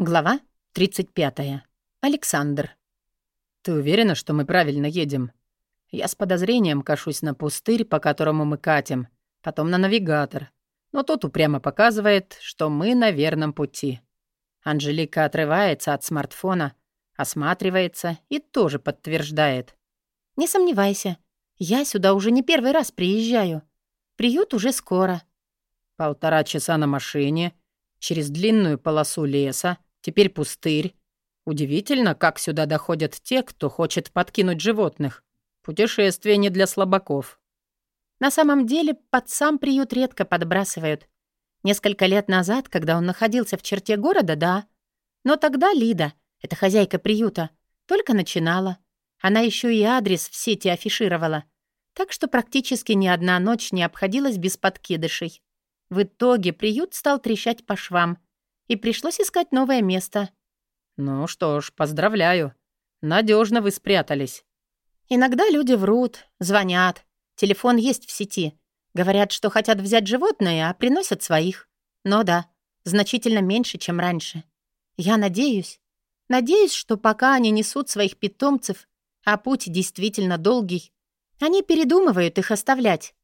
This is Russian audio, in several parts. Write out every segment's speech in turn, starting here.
Глава 35. Александр. «Ты уверена, что мы правильно едем?» Я с подозрением кашусь на пустырь, по которому мы катим, потом на навигатор. Но тот упрямо показывает, что мы на верном пути. Анжелика отрывается от смартфона, осматривается и тоже подтверждает. «Не сомневайся, я сюда уже не первый раз приезжаю. Приют уже скоро». Полтора часа на машине, через длинную полосу леса, Теперь пустырь. Удивительно, как сюда доходят те, кто хочет подкинуть животных. Путешествие не для слабаков. На самом деле, под сам приют редко подбрасывают. Несколько лет назад, когда он находился в черте города, да. Но тогда Лида, эта хозяйка приюта, только начинала. Она еще и адрес в сети афишировала. Так что практически ни одна ночь не обходилась без подкидышей. В итоге приют стал трещать по швам — и пришлось искать новое место. Ну что ж, поздравляю. Надежно вы спрятались. Иногда люди врут, звонят. Телефон есть в сети. Говорят, что хотят взять животное, а приносят своих. Но да, значительно меньше, чем раньше. Я надеюсь. Надеюсь, что пока они несут своих питомцев, а путь действительно долгий, они передумывают их оставлять.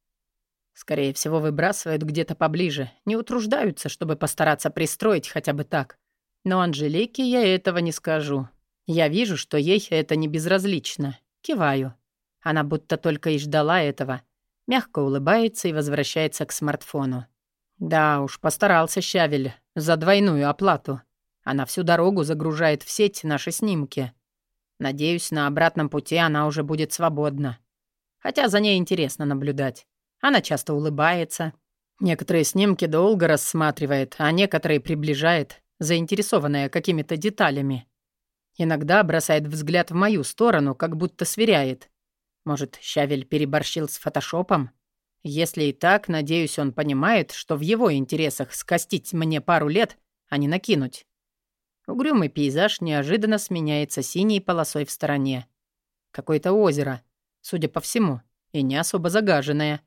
Скорее всего, выбрасывают где-то поближе, не утруждаются, чтобы постараться пристроить хотя бы так. Но Анжелике я этого не скажу. Я вижу, что ей это не безразлично. Киваю. Она будто только и ждала этого. Мягко улыбается и возвращается к смартфону. Да уж, постарался Щавель за двойную оплату. Она всю дорогу загружает в сеть наши снимки. Надеюсь, на обратном пути она уже будет свободна. Хотя за ней интересно наблюдать. Она часто улыбается. Некоторые снимки долго рассматривает, а некоторые приближает, заинтересованная какими-то деталями. Иногда бросает взгляд в мою сторону, как будто сверяет. Может, Щавель переборщил с фотошопом? Если и так, надеюсь, он понимает, что в его интересах скостить мне пару лет, а не накинуть. Угрюмый пейзаж неожиданно сменяется синей полосой в стороне. Какое-то озеро, судя по всему, и не особо загаженное.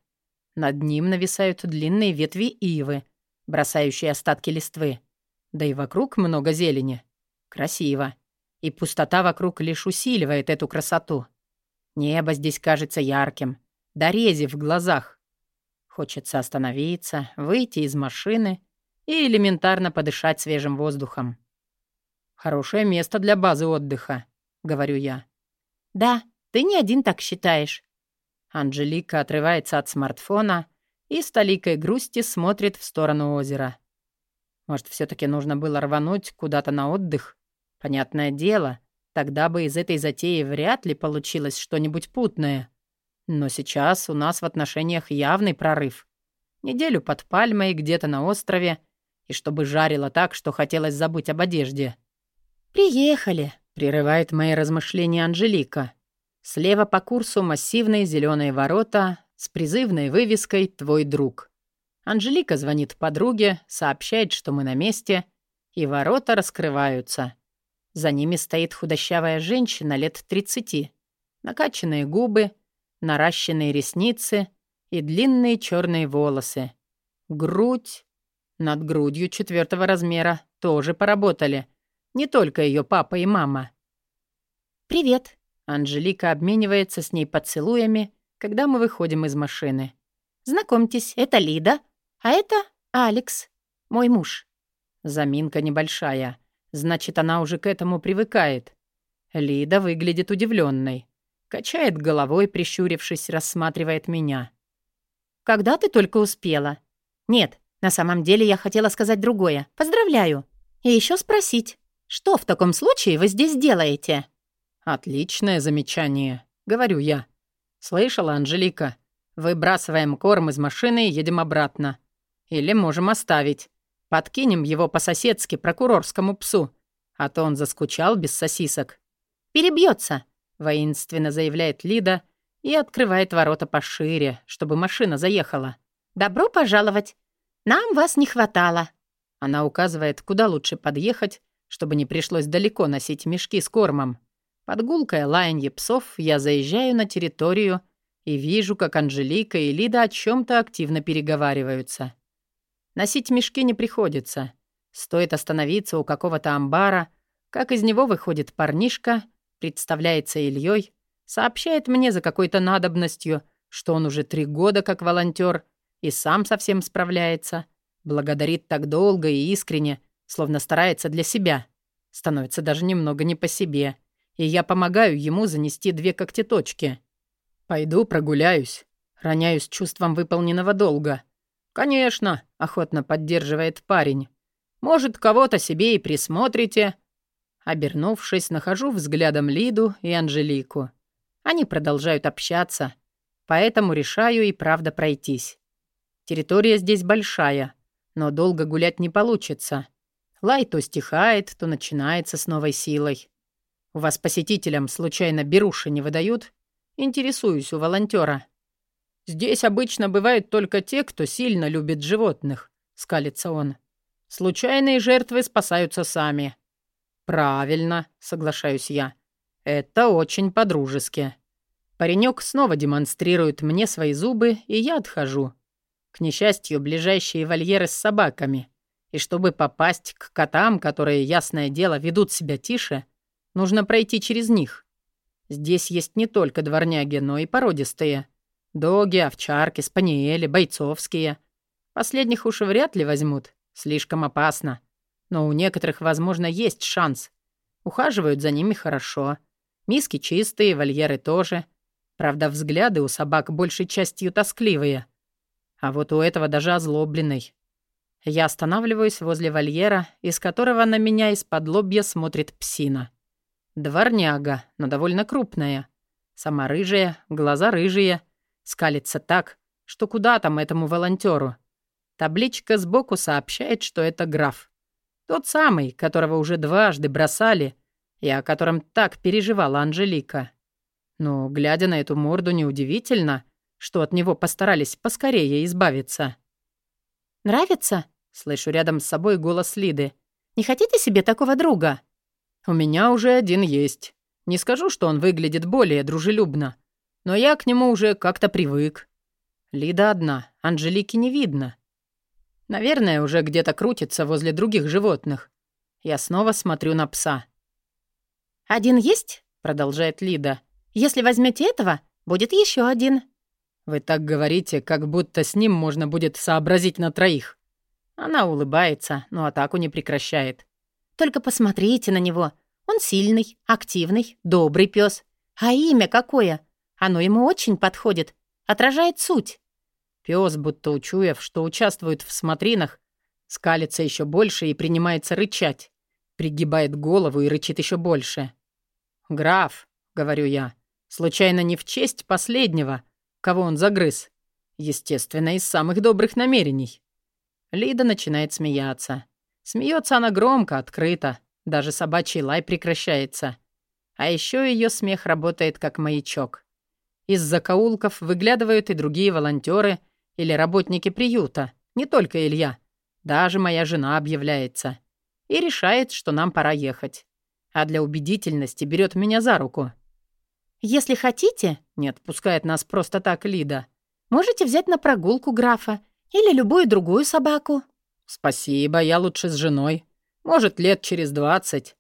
Над ним нависают длинные ветви ивы, бросающие остатки листвы. Да и вокруг много зелени. Красиво. И пустота вокруг лишь усиливает эту красоту. Небо здесь кажется ярким, до рези в глазах. Хочется остановиться, выйти из машины и элементарно подышать свежим воздухом. «Хорошее место для базы отдыха», — говорю я. «Да, ты не один так считаешь. Анжелика отрывается от смартфона и с толикой грусти смотрит в сторону озера. Может, все таки нужно было рвануть куда-то на отдых? Понятное дело, тогда бы из этой затеи вряд ли получилось что-нибудь путное. Но сейчас у нас в отношениях явный прорыв. Неделю под пальмой где-то на острове, и чтобы жарило так, что хотелось забыть об одежде. «Приехали», — прерывает мои размышления Анжелика. Слева по курсу массивные зеленые ворота с призывной вывеской «Твой друг». Анжелика звонит подруге, сообщает, что мы на месте, и ворота раскрываются. За ними стоит худощавая женщина лет 30. Накачанные губы, наращенные ресницы и длинные черные волосы. Грудь. Над грудью четвертого размера тоже поработали. Не только ее папа и мама. «Привет», Анжелика обменивается с ней поцелуями, когда мы выходим из машины. «Знакомьтесь, это Лида, а это Алекс, мой муж». Заминка небольшая. Значит, она уже к этому привыкает. Лида выглядит удивленной. Качает головой, прищурившись, рассматривает меня. «Когда ты только успела?» «Нет, на самом деле я хотела сказать другое. Поздравляю. И еще спросить, что в таком случае вы здесь делаете?» «Отличное замечание», — говорю я. «Слышала, Анжелика? Выбрасываем корм из машины и едем обратно. Или можем оставить. Подкинем его по-соседски прокурорскому псу, а то он заскучал без сосисок». «Перебьется», — воинственно заявляет Лида и открывает ворота пошире, чтобы машина заехала. «Добро пожаловать. Нам вас не хватало». Она указывает, куда лучше подъехать, чтобы не пришлось далеко носить мешки с кормом. Под гулкое лаянье псов я заезжаю на территорию и вижу, как Анжелика и Лида о чем то активно переговариваются. Носить мешки не приходится. Стоит остановиться у какого-то амбара, как из него выходит парнишка, представляется Ильей, сообщает мне за какой-то надобностью, что он уже три года как волонтер и сам совсем справляется, благодарит так долго и искренне, словно старается для себя. Становится даже немного не по себе, и я помогаю ему занести две когтеточки. Пойду прогуляюсь, роняюсь чувством выполненного долга. «Конечно», — охотно поддерживает парень. «Может, кого-то себе и присмотрите». Обернувшись, нахожу взглядом Лиду и Анжелику. Они продолжают общаться, поэтому решаю и правда пройтись. Территория здесь большая, но долго гулять не получится. Лай то стихает, то начинается с новой силой. У вас посетителям случайно беруши не выдают? Интересуюсь у волонтера. Здесь обычно бывают только те, кто сильно любит животных, скалится он. Случайные жертвы спасаются сами. Правильно, соглашаюсь я. Это очень по-дружески. Паренек снова демонстрирует мне свои зубы, и я отхожу. К несчастью, ближайшие вольеры с собаками. И чтобы попасть к котам, которые, ясное дело, ведут себя тише, нужно пройти через них. Здесь есть не только дворняги, но и породистые. Доги, овчарки, спаниели, бойцовские. Последних уж вряд ли возьмут. Слишком опасно. Но у некоторых, возможно, есть шанс. Ухаживают за ними хорошо. Миски чистые, вольеры тоже. Правда, взгляды у собак большей частью тоскливые. А вот у этого даже озлобленный. Я останавливаюсь возле вольера, из которого на меня из-под лобья смотрит псина. Дворняга, но довольно крупная. Сама рыжая, глаза рыжие. Скалится так, что куда там этому волонтеру. Табличка сбоку сообщает, что это граф. Тот самый, которого уже дважды бросали, и о котором так переживала Анжелика. Но, глядя на эту морду, неудивительно, что от него постарались поскорее избавиться. «Нравится?» — слышу рядом с собой голос Лиды. «Не хотите себе такого друга?» «У меня уже один есть. Не скажу, что он выглядит более дружелюбно, но я к нему уже как-то привык. Лида одна, Анжелики не видно. Наверное, уже где-то крутится возле других животных. Я снова смотрю на пса. «Один есть?» — продолжает Лида. «Если возьмете этого, будет еще один». «Вы так говорите, как будто с ним можно будет сообразить на троих». Она улыбается, но атаку не прекращает. «Только посмотрите на него. Он сильный, активный, добрый пес. А имя какое? Оно ему очень подходит. Отражает суть». Пес, будто учуяв, что участвует в смотринах, скалится еще больше и принимается рычать. Пригибает голову и рычит еще больше. «Граф», — говорю я, — случайно не в честь последнего, кого он загрыз. Естественно, из самых добрых намерений. Лида начинает смеяться. Смеется она громко, открыто. Даже собачий лай прекращается. А еще ее смех работает как маячок. Из закоулков выглядывают и другие волонтеры или работники приюта, не только Илья. Даже моя жена объявляется. И решает, что нам пора ехать. А для убедительности берет меня за руку. «Если хотите...» — не отпускает нас просто так Лида. «Можете взять на прогулку графа или любую другую собаку». «Спасибо, я лучше с женой. Может, лет через двадцать».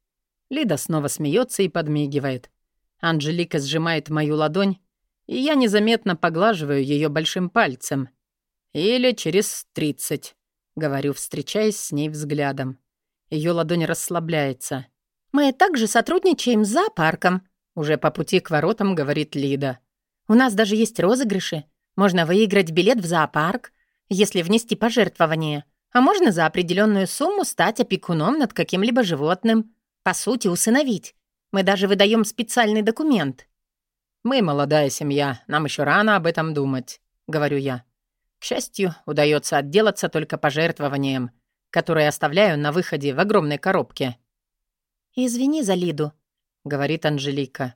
Лида снова смеется и подмигивает. Анжелика сжимает мою ладонь, и я незаметно поглаживаю ее большим пальцем. «Или через тридцать», — говорю, встречаясь с ней взглядом. Ее ладонь расслабляется. «Мы также сотрудничаем с зоопарком», — уже по пути к воротам говорит Лида. «У нас даже есть розыгрыши. Можно выиграть билет в зоопарк, если внести пожертвование. А можно за определенную сумму стать опекуном над каким-либо животным. По сути, усыновить. Мы даже выдаем специальный документ». «Мы молодая семья, нам еще рано об этом думать», — говорю я. К счастью, удается отделаться только пожертвованием, которое оставляю на выходе в огромной коробке. «Извини за Лиду», — говорит Анжелика.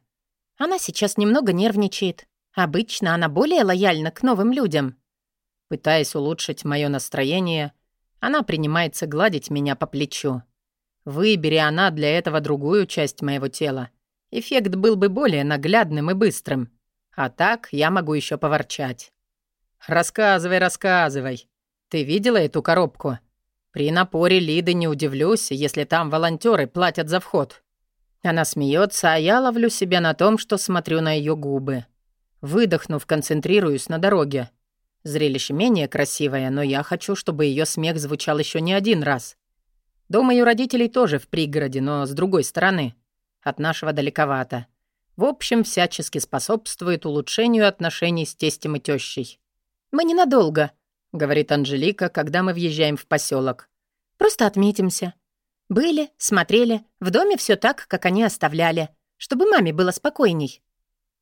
«Она сейчас немного нервничает. Обычно она более лояльна к новым людям». Пытаясь улучшить мое настроение, она принимается гладить меня по плечу. Выбери она для этого другую часть моего тела. Эффект был бы более наглядным и быстрым. А так я могу еще поворчать. «Рассказывай, рассказывай. Ты видела эту коробку?» При напоре Лиды не удивлюсь, если там волонтеры платят за вход. Она смеется, а я ловлю себя на том, что смотрю на ее губы. Выдохнув, концентрируюсь на дороге. Зрелище менее красивое, но я хочу, чтобы ее смех звучал еще не один раз. Дом ее родителей тоже в пригороде, но с другой стороны. От нашего далековато. В общем, всячески способствует улучшению отношений с тестем и тещей. «Мы ненадолго», — говорит Анжелика, когда мы въезжаем в поселок. «Просто отметимся. Были, смотрели, в доме все так, как они оставляли, чтобы маме было спокойней».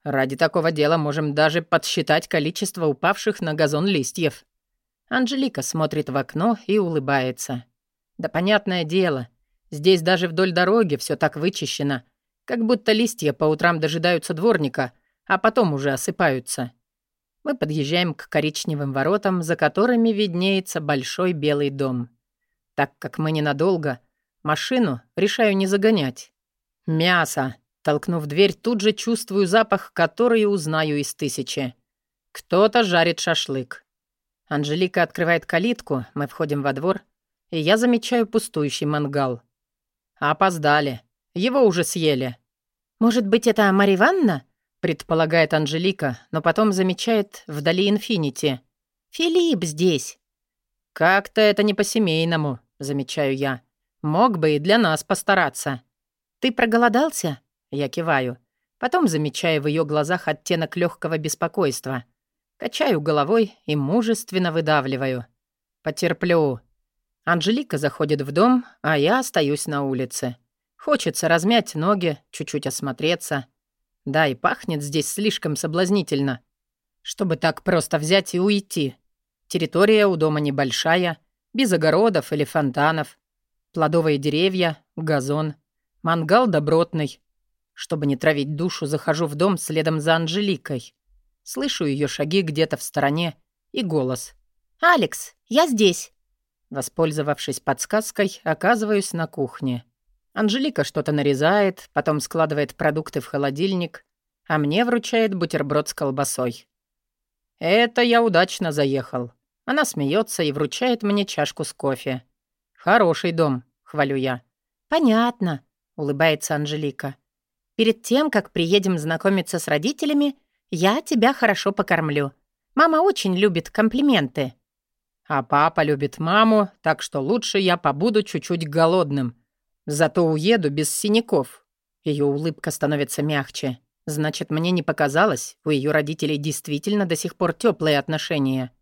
Ради такого дела можем даже подсчитать количество упавших на газон листьев. Анжелика смотрит в окно и улыбается. Да понятное дело, здесь даже вдоль дороги все так вычищено, как будто листья по утрам дожидаются дворника, а потом уже осыпаются. Мы подъезжаем к коричневым воротам, за которыми виднеется большой белый дом. Так как мы ненадолго, машину решаю не загонять. Мясо, Толкнув дверь, тут же чувствую запах, который узнаю из тысячи. Кто-то жарит шашлык. Анжелика открывает калитку, мы входим во двор, и я замечаю пустующий мангал. Опоздали. Его уже съели. «Может быть, это Марья Ивановна?» предполагает Анжелика, но потом замечает вдали инфинити. «Филипп здесь». «Как-то это не по-семейному», замечаю я. «Мог бы и для нас постараться». «Ты проголодался?» Я киваю. Потом замечаю в ее глазах оттенок легкого беспокойства. Качаю головой и мужественно выдавливаю. Потерплю. Анжелика заходит в дом, а я остаюсь на улице. Хочется размять ноги, чуть-чуть осмотреться. Да, и пахнет здесь слишком соблазнительно. Чтобы так просто взять и уйти. Территория у дома небольшая, без огородов или фонтанов. Плодовые деревья, газон. Мангал добротный. Чтобы не травить душу, захожу в дом следом за Анжеликой. Слышу ее шаги где-то в стороне и голос. «Алекс, я здесь!» Воспользовавшись подсказкой, оказываюсь на кухне. Анжелика что-то нарезает, потом складывает продукты в холодильник, а мне вручает бутерброд с колбасой. Это я удачно заехал. Она смеется и вручает мне чашку с кофе. «Хороший дом», — хвалю я. «Понятно», — улыбается Анжелика. Перед тем, как приедем знакомиться с родителями, я тебя хорошо покормлю. Мама очень любит комплименты». «А папа любит маму, так что лучше я побуду чуть-чуть голодным. Зато уеду без синяков». Ее улыбка становится мягче. Значит, мне не показалось, у ее родителей действительно до сих пор теплые отношения.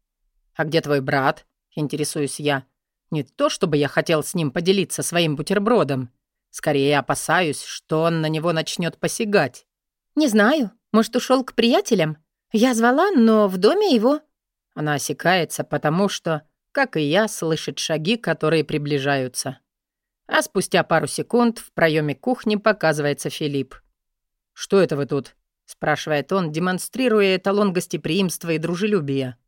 «А где твой брат?» — интересуюсь я. «Не то, чтобы я хотел с ним поделиться своим бутербродом». Скорее опасаюсь, что он на него начнет посягать. «Не знаю. Может, ушел к приятелям? Я звала, но в доме его...» Она осекается, потому что, как и я, слышит шаги, которые приближаются. А спустя пару секунд в проеме кухни показывается Филипп. «Что это вы тут?» — спрашивает он, демонстрируя эталон гостеприимства и дружелюбия.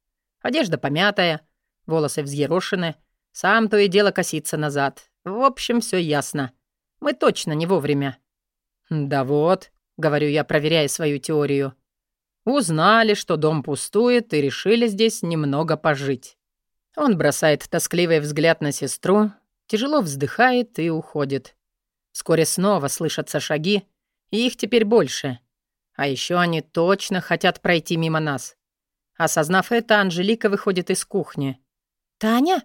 Одежда помятая, волосы взъерошены, сам то и дело косится назад. В общем, все ясно. Мы точно не вовремя». «Да вот», — говорю я, проверяя свою теорию. «Узнали, что дом пустует, и решили здесь немного пожить». Он бросает тоскливый взгляд на сестру, тяжело вздыхает и уходит. Вскоре снова слышатся шаги, и их теперь больше. А еще они точно хотят пройти мимо нас. Осознав это, Анжелика выходит из кухни. «Таня?»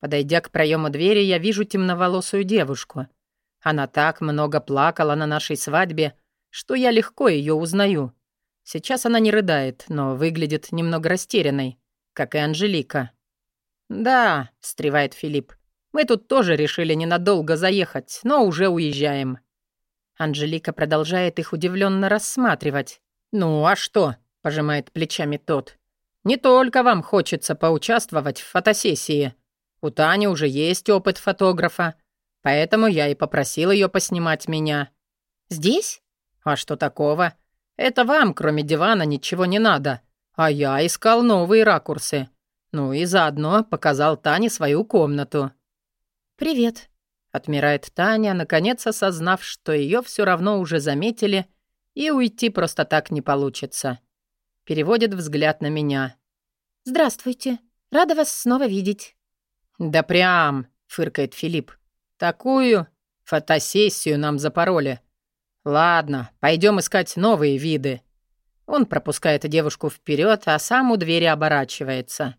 Подойдя к проему двери, я вижу темноволосую девушку — она так много плакала на нашей свадьбе, что я легко ее узнаю. Сейчас она не рыдает, но выглядит немного растерянной, как и Анжелика. «Да», — встревает Филипп, — «мы тут тоже решили ненадолго заехать, но уже уезжаем». Анжелика продолжает их удивленно рассматривать. «Ну, а что?» — пожимает плечами тот. «Не только вам хочется поучаствовать в фотосессии. У Тани уже есть опыт фотографа, Поэтому я и попросил ее поснимать меня. Здесь? А что такого? Это вам, кроме дивана, ничего не надо. А я искал новые ракурсы. Ну и заодно показал Тане свою комнату. «Привет», — отмирает Таня, наконец осознав, что ее все равно уже заметили, и уйти просто так не получится. Переводит взгляд на меня. «Здравствуйте. Рада вас снова видеть». «Да прям», фыркает Филипп. «Такую фотосессию нам запороли. Ладно, пойдем искать новые виды». Он пропускает девушку вперед, а сам у двери оборачивается.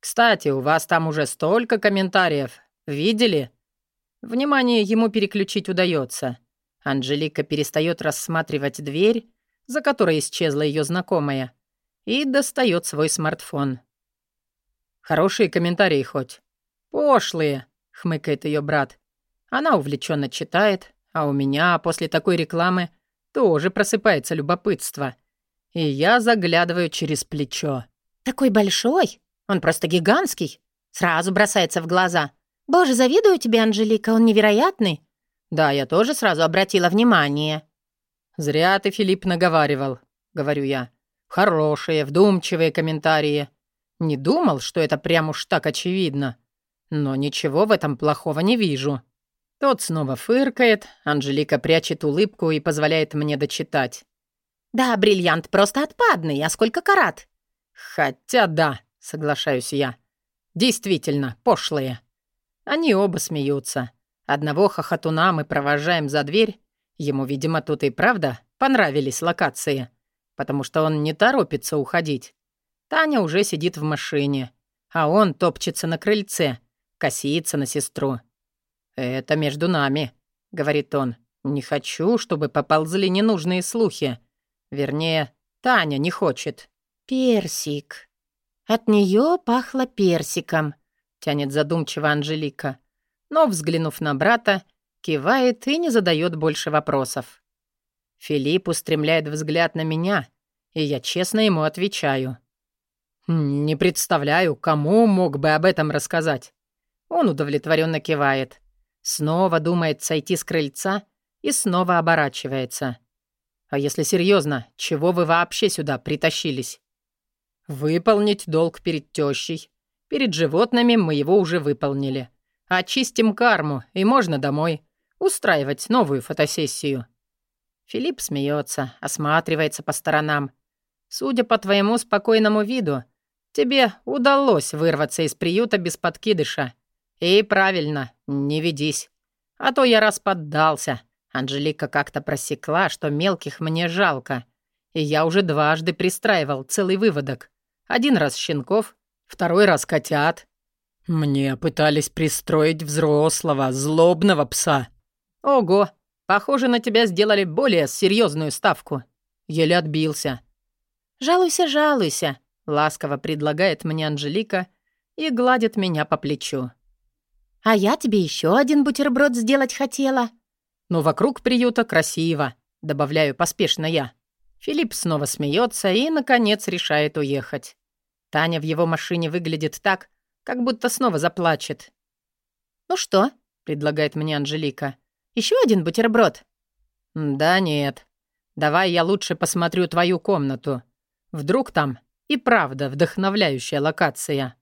«Кстати, у вас там уже столько комментариев. Видели?» Внимание ему переключить удается. Анжелика перестает рассматривать дверь, за которой исчезла ее знакомая, и достает свой смартфон. «Хорошие комментарии хоть?» «Пошлые», — хмыкает ее брат. Она увлеченно читает, а у меня после такой рекламы тоже просыпается любопытство. И я заглядываю через плечо. «Такой большой? Он просто гигантский. Сразу бросается в глаза. «Боже, завидую тебе, Анжелика, он невероятный». «Да, я тоже сразу обратила внимание». «Зря ты, Филипп, наговаривал», — говорю я. «Хорошие, вдумчивые комментарии. Не думал, что это прям уж так очевидно. Но ничего в этом плохого не вижу». Тот снова фыркает, Анжелика прячет улыбку и позволяет мне дочитать. «Да, бриллиант просто отпадный, а сколько карат?» «Хотя да», — соглашаюсь я. «Действительно, пошлые». Они оба смеются. Одного хохотуна мы провожаем за дверь. Ему, видимо, тут и правда понравились локации, потому что он не торопится уходить. Таня уже сидит в машине, а он топчется на крыльце, косится на сестру. «Это между нами», — говорит он. «Не хочу, чтобы поползли ненужные слухи. Вернее, Таня не хочет». «Персик». От нее пахло персиком тянет задумчиво Анжелика. Но, взглянув на брата, кивает и не задает больше вопросов. Филипп устремляет взгляд на меня, и я честно ему отвечаю. «Не представляю, кому мог бы об этом рассказать». Он удовлетворенно кивает. Снова думает сойти с крыльца и снова оборачивается. «А если серьезно, чего вы вообще сюда притащились?» «Выполнить долг перед тещей, Перед животными мы его уже выполнили. Очистим карму, и можно домой. Устраивать новую фотосессию». Филипп смеется, осматривается по сторонам. «Судя по твоему спокойному виду, тебе удалось вырваться из приюта без подкидыша. И правильно, не ведись. А то я раз. Анжелика как-то просекла, что мелких мне жалко. И я уже дважды пристраивал целый выводок. Один раз щенков, второй раз котят. Мне пытались пристроить взрослого, злобного пса. Ого, похоже, на тебя сделали более серьезную ставку. Еле отбился. «Жалуйся, жалуйся», — ласково предлагает мне Анжелика и гладит меня по плечу. «А я тебе еще один бутерброд сделать хотела». «Но вокруг приюта красиво», — добавляю поспешно я. Филипп снова смеется и, наконец, решает уехать. Таня в его машине выглядит так, как будто снова заплачет. «Ну что?» — предлагает мне Анжелика. Еще один бутерброд?» «Да нет. Давай я лучше посмотрю твою комнату. Вдруг там и правда вдохновляющая локация».